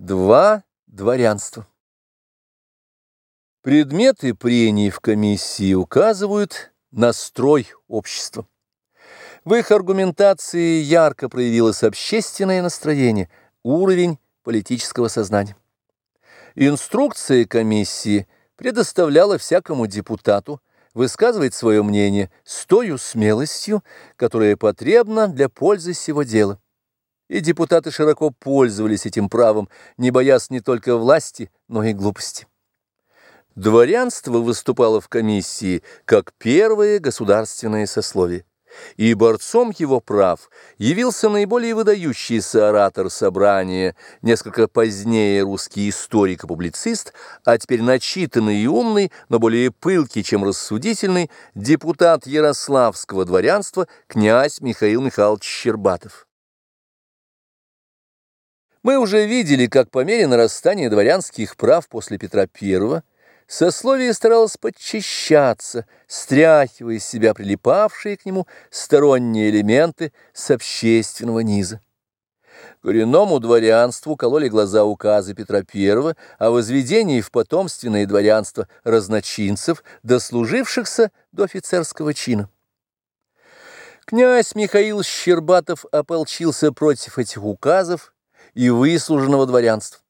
Два дворянства. Предметы прений в комиссии указывают на строй общества. В их аргументации ярко проявилось общественное настроение, уровень политического сознания. Инструкция комиссии предоставляла всякому депутату высказывать свое мнение с той смелостью, которая потребна для пользы сего дела и депутаты широко пользовались этим правом, не боясь не только власти, но и глупости. Дворянство выступало в комиссии как первое государственное сословие, и борцом его прав явился наиболее выдающийся оратор собрания, несколько позднее русский историк и публицист, а теперь начитанный и умный, но более пылкий, чем рассудительный, депутат Ярославского дворянства князь Михаил Михайлович Щербатов. Мы уже видели, как по мере нарастания дворянских прав после Петра I сословие старалось подчищаться, стряхивая из себя прилипавшие к нему сторонние элементы с общественного низа. Коренному дворянству кололи глаза указы Петра I о возведении в потомственное дворянство разночинцев, дослужившихся до офицерского чина. Князь Михаил Щербатов ополчился против этих указов, и выслуженного дворянства.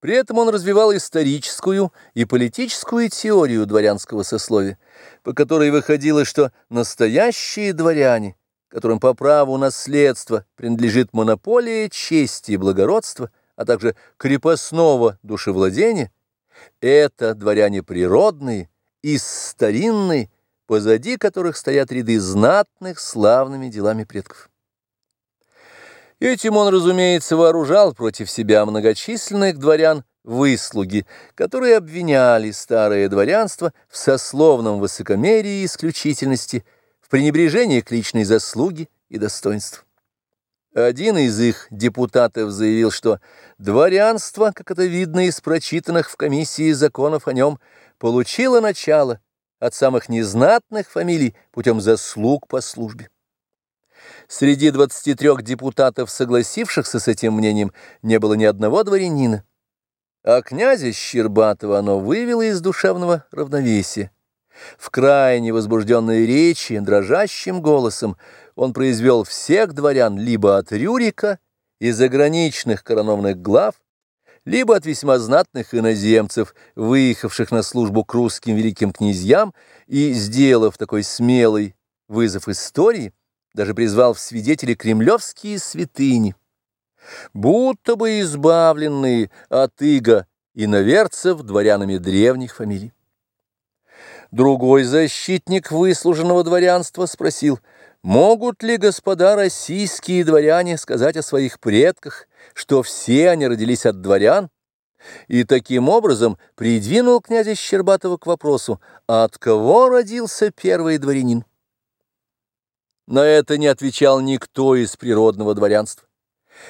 При этом он развивал историческую и политическую теорию дворянского сословия, по которой выходило, что настоящие дворяне, которым по праву наследства принадлежит монополия чести и благородства, а также крепостного душевладения, это дворяне природные, из старинной, позади которых стоят ряды знатных славными делами предков. Этим он, разумеется, вооружал против себя многочисленных дворян выслуги, которые обвиняли старое дворянство в сословном высокомерии и исключительности, в пренебрежении к личной заслуге и достоинству. Один из их депутатов заявил, что дворянство, как это видно из прочитанных в комиссии законов о нем, получило начало от самых незнатных фамилий путем заслуг по службе. Среди 23 депутатов, согласившихся с этим мнением, не было ни одного дворянина. А князя Щербатова оно вывело из душевного равновесия. В крайне возбужденной речи, дрожащим голосом, он произвел всех дворян либо от Рюрика и заграничных коронованных глав, либо от весьма знатных иноземцев, выехавших на службу к русским великим князьям и, сделав такой смелый вызов истории, даже призвал в свидетели кремлевские святыни, будто бы избавленные от иго иноверцев дворянами древних фамилий. Другой защитник выслуженного дворянства спросил, могут ли господа российские дворяне сказать о своих предках, что все они родились от дворян, и таким образом придвинул князя Щербатова к вопросу, от кого родился первый дворянин. На это не отвечал никто из природного дворянства.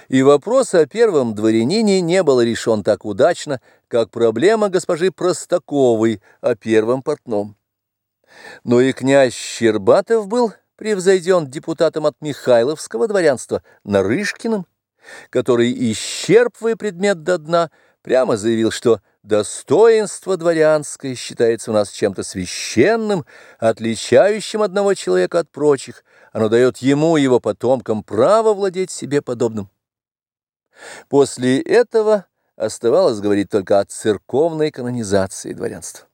И вопрос о первом дворянине не был решен так удачно, как проблема госпожи Простаковой о первом портном. Но и князь Щербатов был превзойден депутатом от Михайловского дворянства Нарышкиным, который, исчерпывая предмет до дна, прямо заявил, что достоинство дворянское считается у нас чем-то священным, отличающим одного человека от прочих, оно дает ему и его потомкам право владеть себе подобным. После этого оставалось говорить только о церковной канонизации дворянства.